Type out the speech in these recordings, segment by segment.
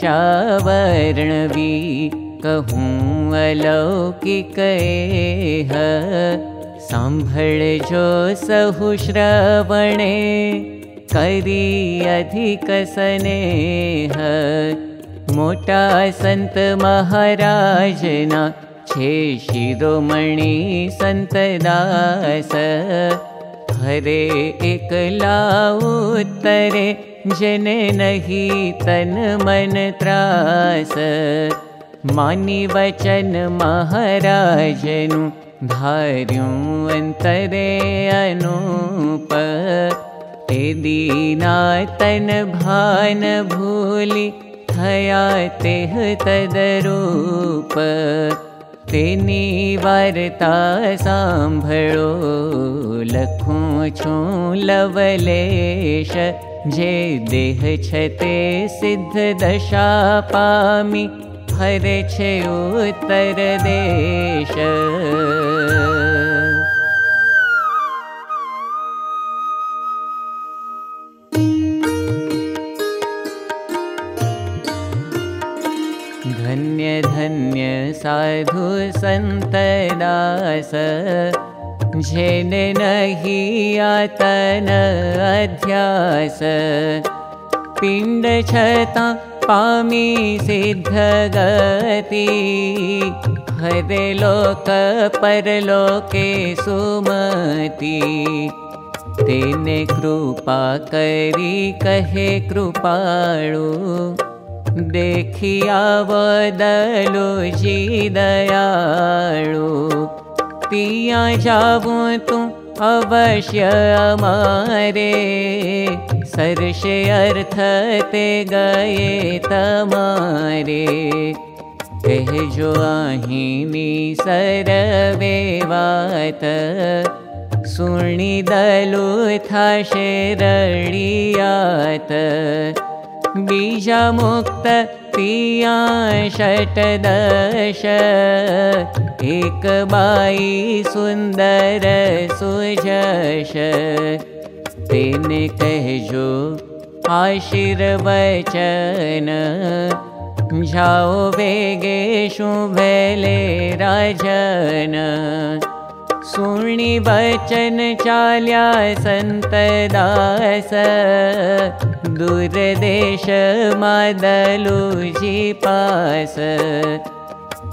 चावर्णवी कहूँ जो सहु श्रवणे करी अधिक मोटा संत महाराजना छे शिरोमणि संत दास। हरे एकला उत्तरे जने नहीं तन मन त्रास। मानी वचन महाराजनु अनूप। ते दीना तन भान भूली थया तेह तदरूप। तेनी वार्ता सांभळो लखूं छूं लवलेश जे देह छते सिद्ध दशा पामी। हरे छे उत्तर देश। धन्य धन्य साधु संत दास जेन नहीं आतन अध्यास। छता पामी सिद्ध गति हरे लोक परलोके सुमति। तेने कृपा करी कहे कृपाणु देखिया वदलो जी दयाळु पिया जावू तू अवश्य अमारे सरशे अर्थ ते गए तमारे। सरवे वात सुणी दलु थाशे रडियात बीजा मुक्त पिया दश। एक बाई सुंदर सुजश। तेन कहजो आशीर्वचन। जाओ वेगे शुभले राजन सुणी वचन चाल्या संत दास। दूरदेश मादलुजी पास।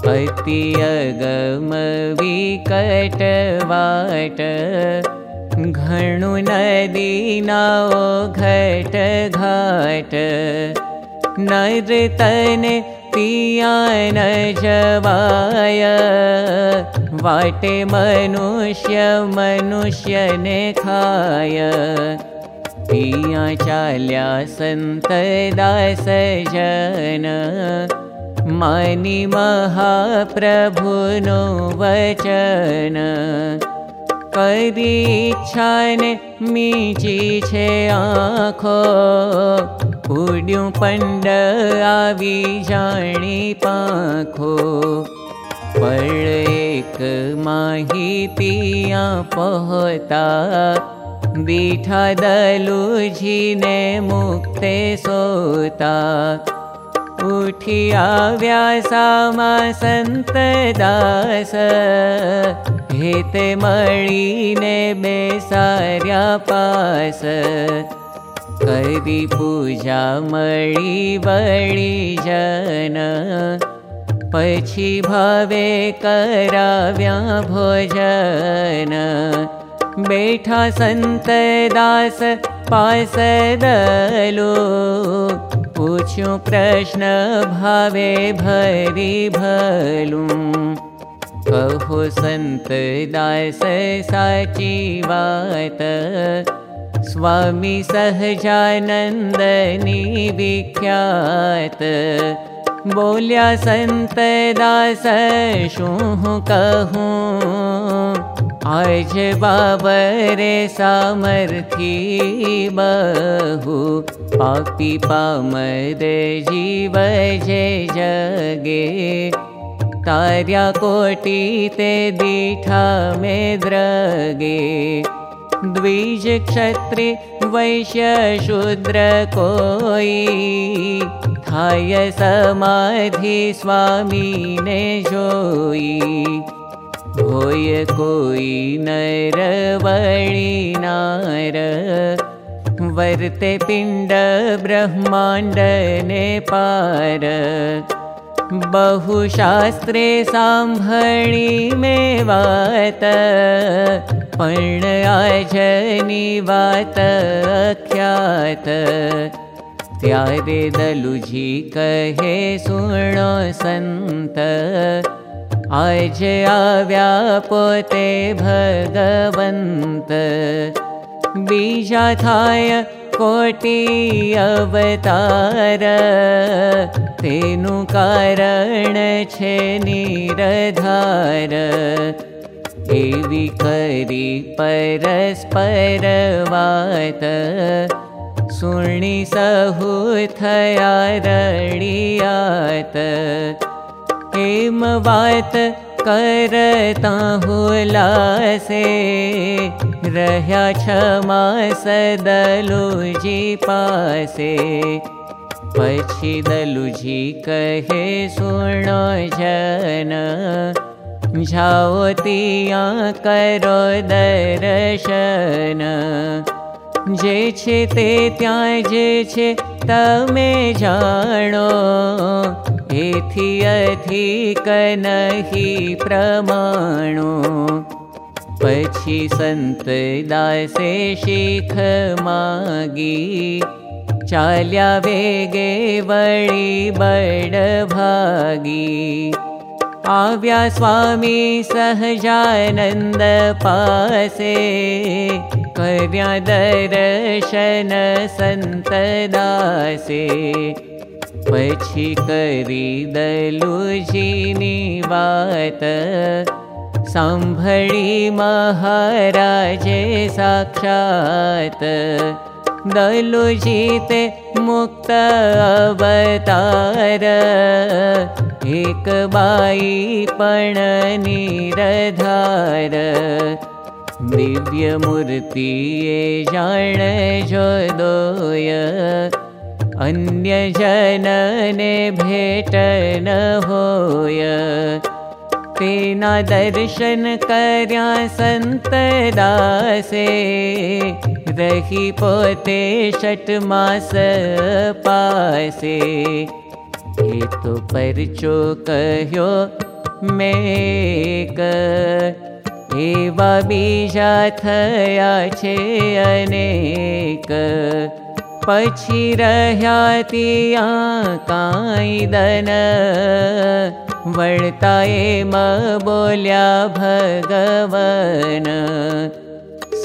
अति अगम विकट वाट। घणु नदी नाओ घट घाट। नरतने पियान जवाय वाटे मनुष्य मनुष्य ने खाय। पिया चाल्या संत दास जन। मानी महाप्रभु नो वचन। करी इच्छा ने मीची छे आँखो। उड्यूं पंड आवी जाणी पाखो एक माहितिया पहोता बीठा दलूजी ने मुक्ते सोता। उठी आव्या सामा संत दास। हेते मळीने बेसार्या पास। करी पूजा मळी बळी जन पछी भावे कराव्या भोजन। बेठा संत दास पास दलो। पूछ्यो प्रश्न भावे भरी भलू। कहो संत दास साची बात। स्वामी सहजानन्दनी विख्यात बोल्या संत दास शूँ कहूँ आज बाबरे सामर्थी बहु। पापी पामर जीव जे जगे तार्या कोटि ते दीठा में द्रगे द्विज क्षत्रि वैश्य शूद्र कोई थाय समाधि स्वामी ने जोई। होय कोई नर वणी नार। वर्ते पिण्ड ब्रह्माण्ड ने पार बहुशास्त्रे साम्भणि मे वात पण आजनि वात ख्यात त्यारे दलुजी कहे सुणो सन्त आज आव्या पोते भगवन्त। बीजा थाय कोटि अवतार तेनु कारण छे निरधार एवी करी परस्पर वात सुणी सहु थया रडियात हेम वात करता हुलासे रह्या क्षमा सदलुजी पासे। पछी दलुजी कहे सुनो जन तिया करो दर्शन जे छे ते त्या जे छे तमे जानो एथी अधिक नहि प्रमाणो। पछी संत दासे शिख मागी। चाल्या वेगे वळी बड़ भागी आव्या स्वामी सहजानन्द पासे। कर्या दर्शन संत दासे। पछी करी दलुजीनी वात साम्भळी महाराजे साक्षात्। दलुजीते मुक्त अवतार। एक बाई पण निरधार। दिव्यमूर्ति जाण जो दोय। अन्यजनने भेट न होय। तेना दर्शन कर्या संत दासे रही पोते षट मास पासे। हे तो परचो कह्यो मेक। एवा बीजा थया छे अनेक। पछी रह्या तिया काई दन। वळता एम बोल्या भगवन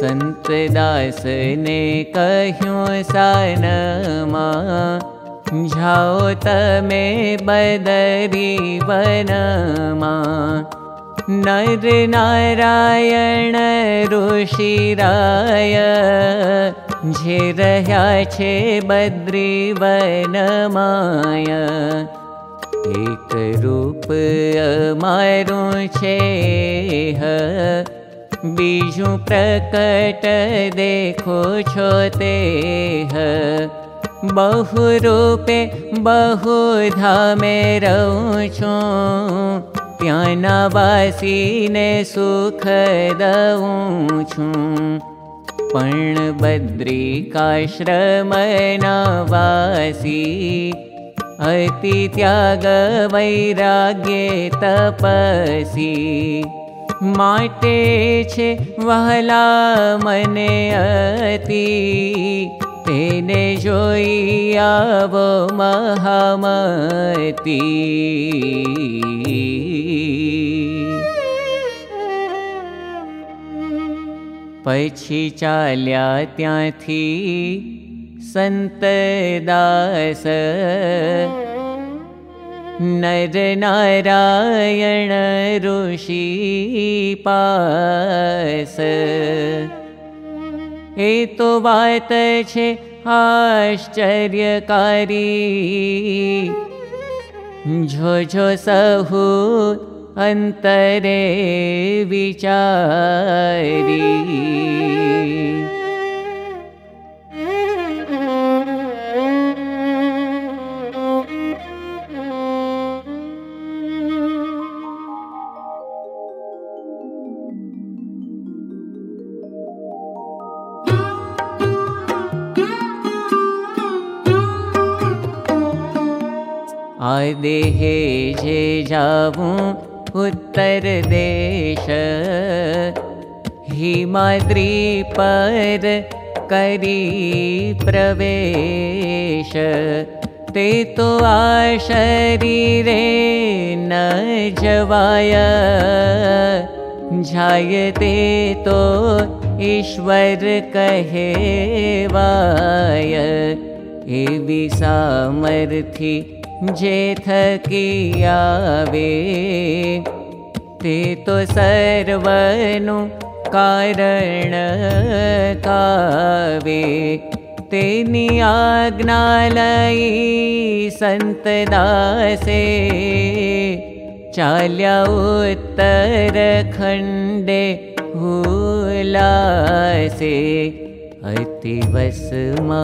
संत दास ने कह्यो सानमा जाओ तमे बदरी वनमा नर नारायण ऋषिराय जे रह्या छे बद्री वनमाय एक रूप अमारू छे ह बीजू प्रकट देखो ते ह बहु रूपे बहु धामे रहूं छूं त्याना वासीने सुख दऊं छूं पण बद्रिकाश्रमना वासी अति त्याग वैराग्ये तपसी माटे छे वहला मने अति। तेने जोई आवो महामती। पछी चाल्या त्याथी संत दास नर नारायण ऋषि पास। छे आश्चर्यकारी। जो जो सहु अन्तरे विचारी देहे जे जावूं उत्तर देश। पर करी प्रवेश। ते तो आ शरीरे न जवाय। जायते तो ईश्वर कहे वाय एवी सामर्थी जे थकी आवे ते तो सर्वनु कारण कावे। तेनी आज्ञालयी संत दासे चाल्या उत्तर खंडे हुलासे। अतिवसमा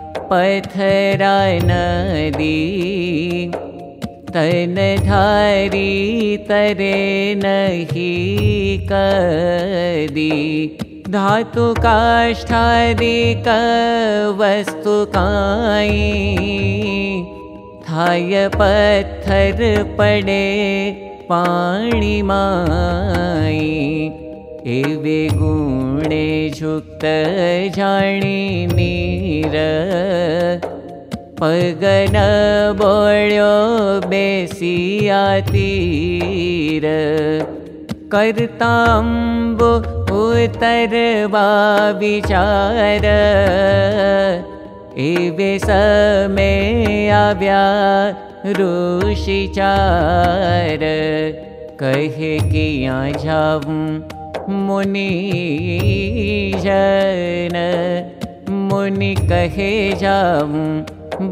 पथरा नदी तन धारी तरे नहीं कदी। धातु काष्ठादिक वस्तु काई। थाय पत्थर पड़े पाणी माई एवे गुणे झुक्त जाणी नीर। पगन बेसिया तीर। करताम्बो उतरवा विचार। एवे समे आव्या ऋषिचार। कहे किया जाऊं मुनि जन। मुनि कहे जाऊं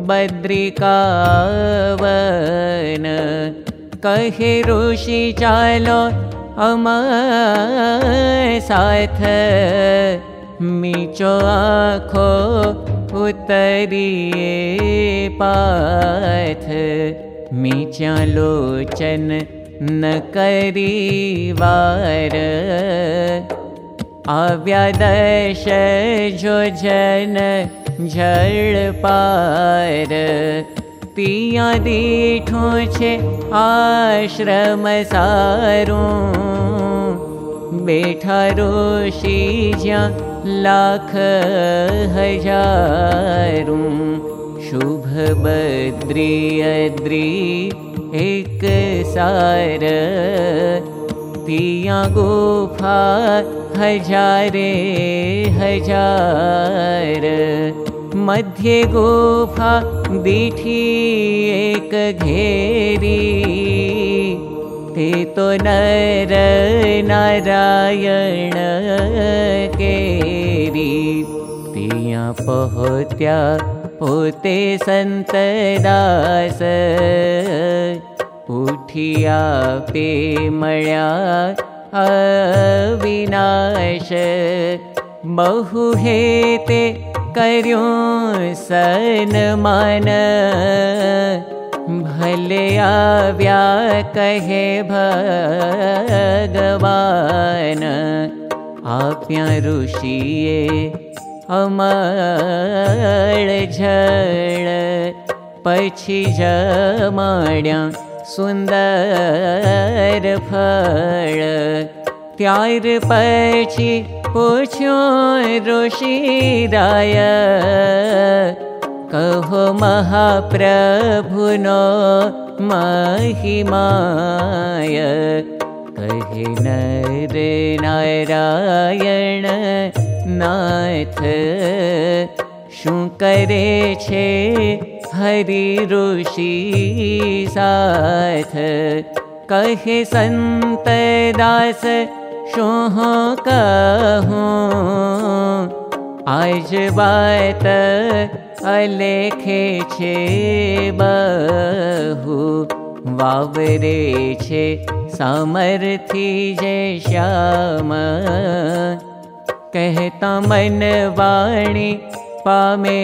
बद्रिकावन। कहे ऋषि चालो अम साथ। मीचो आखो उतरिए पाथ। मीच्या लोचन न करी वार आव्यादश जो जन जल पार। पिया दीठो छे आश्रम सारू। बैठा रोशी ज्या लाख हजारू। शुभ बद्री अद्री एक सार गुफा हजारे हजार। मध्ये गुफा दीठी एक घेरी। ते तो नर नारायण केरी। तिया पहोत्या पोते संत दास उठिया पे मळ्या अविनाश। बहु हेते कर्यो सन्मान भले आव्या कहे भगवान। आप्या ऋषिये अमळ झळ पछी जमाड्या सुन्दर फळ. त्यार पछी पूछ्यो ऋषिराय कहो महाप्रभुनो महिमाय कहे नर नारायण नाथ शु करे छे हरि ऋषि साथ कहे संत दास शोह कहूँ आज बात अलेखे छे बहु वावरे छे सामर्थी जे श्याम कहता मन वाणी पामे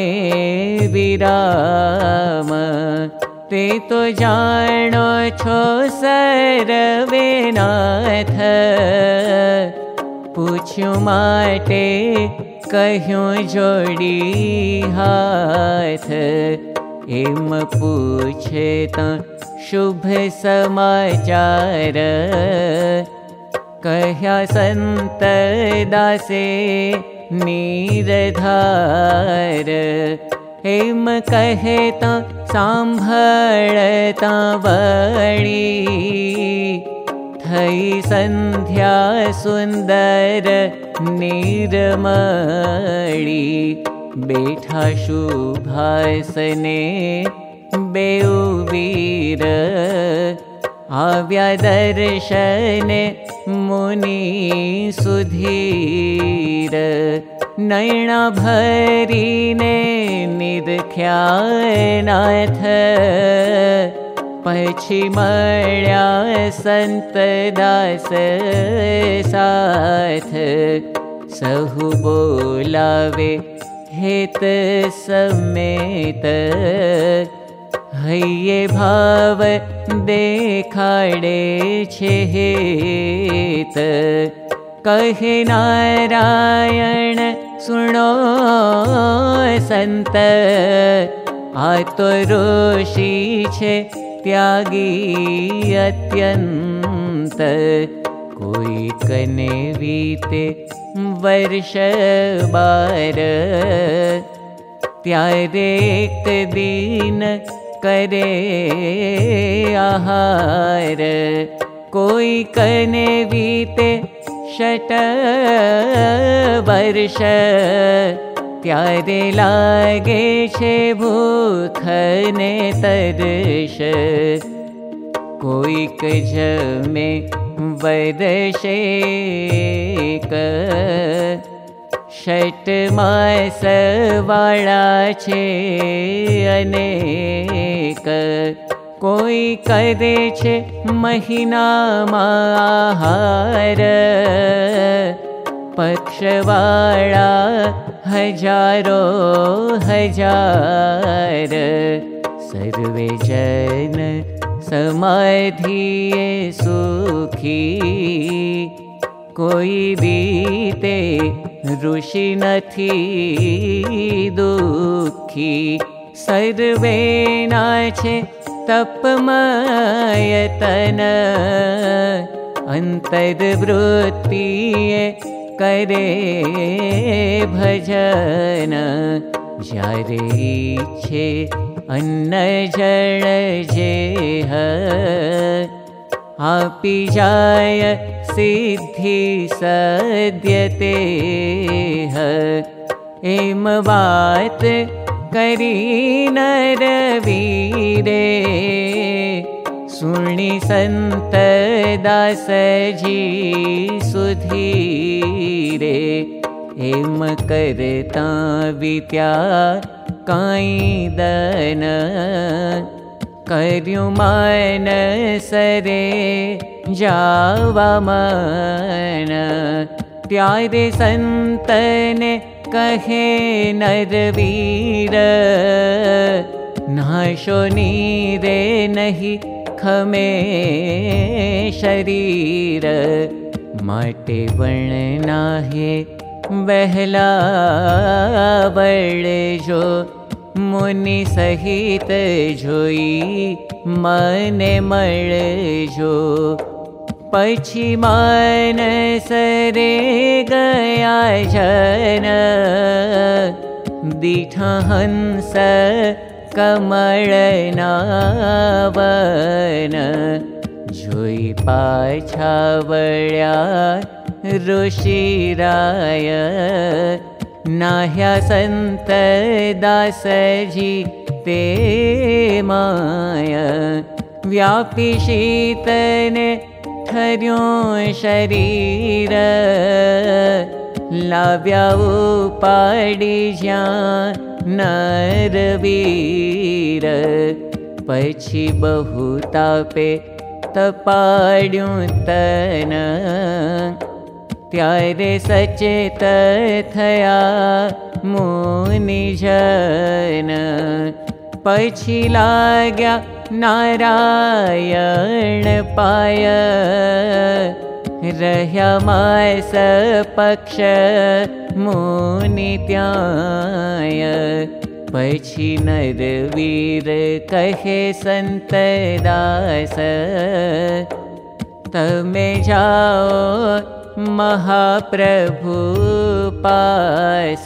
विराम। ते तो जानो छो सरवेनाथ पूछ्यो माटे कह्यो जोड़ी हाथ। एम पूछे त शुभ समाचार। संत दासे नीरधार। हेम कहता सांभळता वणी। थई संध्या सुंदर निर्मळी। बेठा शुभासने बेउवीर आव्या दर्शन मुनि सुधीर नैणा निरख्यानाथ मळ्या संत दास साथ सहु बोलावे हेत समेत हये भाव देखाडे छे हेत। कहे नारायण सुनो संत आ त्यागी अत्यंत। कोई कने वीते वर्ष बार त्यारे एक दिन करे आहार। कोई कने वीते षट वर्ष। त्यारे लागे छे भूखने तरश। कोई जमे वरशे षट मास वाला छे अनेक कोई करे छे महीना माहार। पक्षवाड़ा हजारो हजार। सर्वे जन कोई बीते ऋषि नथी दुखी सर्वे नाछे तपमयतन। अन्तर्वृत्तिये करे भजन। जरे छे अन्न जल जेह। आपि जाय सिद्धि सद्यते एम बात नरवीरे। सुनि संत दासजी सुधीरे। एम करता वित्या काई दन। कर्यु मन सरे जावा मन। त्यारे संतने कहे नरवीर। नाशो नीरे नहीं खमे शरीर। माटे वर्णना है बहला बड़े जो। मुनि सहित जोई मने जो पच्छमाय सरे गया जन बिठहस कमळनावन पाळ्या ऋषिराय नाह्या सन्त दासी ते माया। व्यापि शीतने માય વ્યાપી શીતને ઠર્યું શરીર લાવ્યા ઉપાડી જ્યાં નરવીર પછી બહુ તાપે તપાડ્યું તન ત્યારે સચેત થયા મુનિજન પછી લાગ્યા नारायण पाय। रह्यमाय स पक्ष मोनिय पशीन वीर कहे दास। तमे जाओ महाप्रभु पास।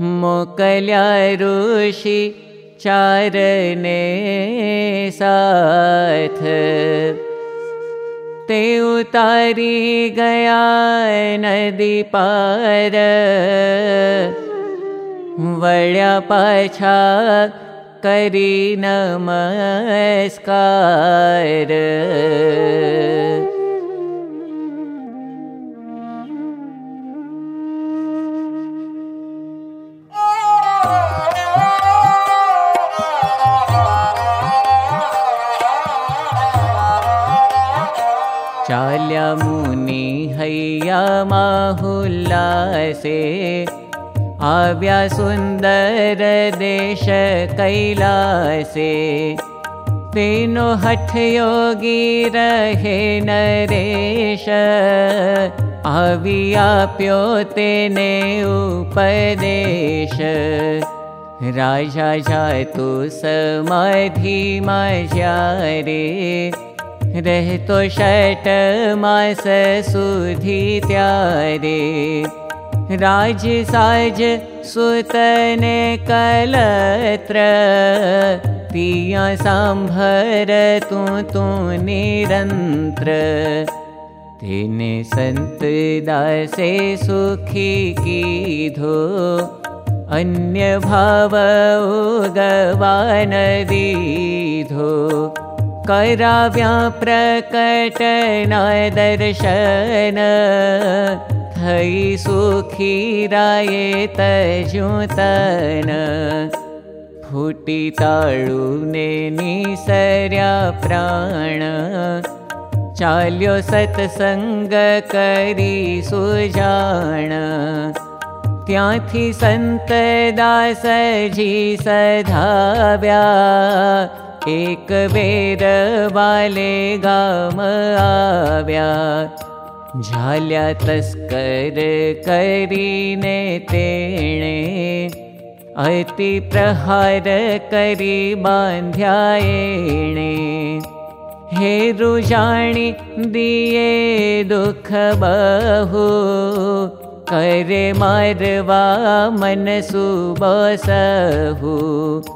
मोकल्या ऋषि साथ। ते उतारी गया नदी पार। वळ्या पाछा करी नमस्कार मुनि हैया माहुल्लासे। आव्या सुन्दर देश कैलासे। तेनो हठ योगी रहे नरेश। आविया प्यो तेने उपदेश। राजा जातु समाधि मजारे रहतो षट मास सुधी त्यारे राज साज सुतने कलत्र पिया सांभर तू तू निरंत्र तेने संत दासे सुखी कीधो अन्य भाव उगवान दीधो व्या प्रकटन दर्शन ताळु नी निसर्या प्राण। चाल्यो सत्संग करी सुजाण। चलो सत्सङ्गी दासजी सधाव्या। एकेर ग्यालकरी ने ते अतिप्रहारी बाध्या एे हे रुशा दिय दुख बहु। करे मारवा मनसु बसह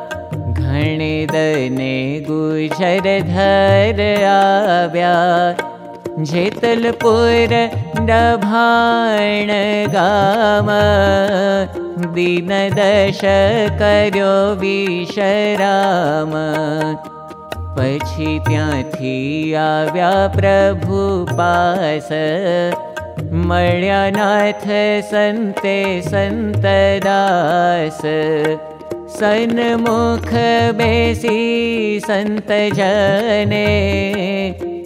णि दे गुजर धर्याेतलपुरभाणगाम दीन दश करो विषराम पशि त्या प्रभु पण्यानाथ सन्त सन्तरास सन्मुख बेसी सन्त जने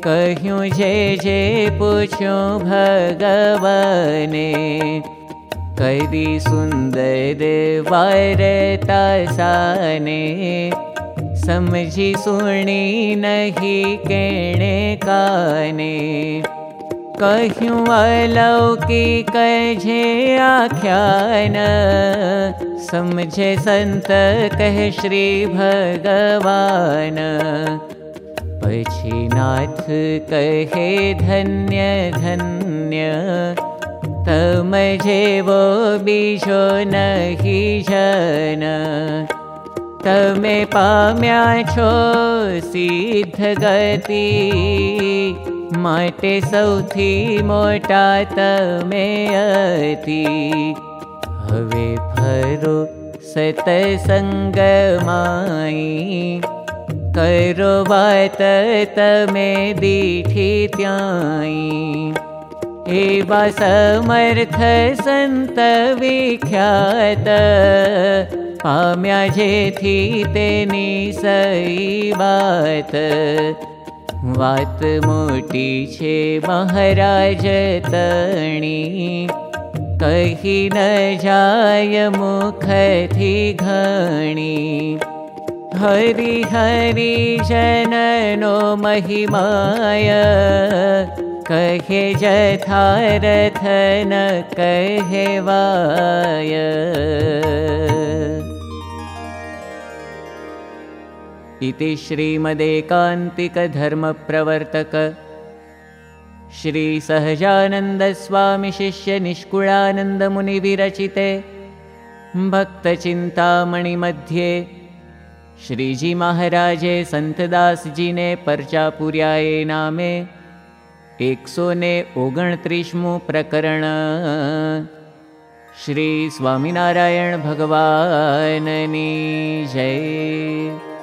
कह्यु जे जे पूछ्यो भगवने। करी सुन्दर वारता साने समझी सुनी नहीं केणे काने कह्यू अलौकी कहे आख्यान। समझे संत कह श्री भगवान। पछी नाथ कहे धन्य धन्य। तम जेवो बीजो नहीं जन। तमे पाम्या छो सिद्ध गति सौथी मोटा तमे अति हवे फरो सतसंग माई करो बात तमे दीठी त्याई एवा समर्थ संत विख्यात पाम्या जेथी तेनी सई वात मोटी छे महाराज तणी कही न जाय मुख थी घणी हरि हरि जननो महिमाय कहे जथारथ न कहेवाय इति श्रीमदेकान्तिकधर्मप्रवर्तक। श्रीसहजानन्दस्वामिशिष्यनिष्कुलानन्दमुनिविरचिते। भक्तचिन्तामणिमध्ये श्रीजीमहाराजे सन्तदासजीने पर्चापुर्याये नामे एकसोने ओगणत्रिस्मु प्रकरण। श्री स्वामिनारायण भगवाननी जय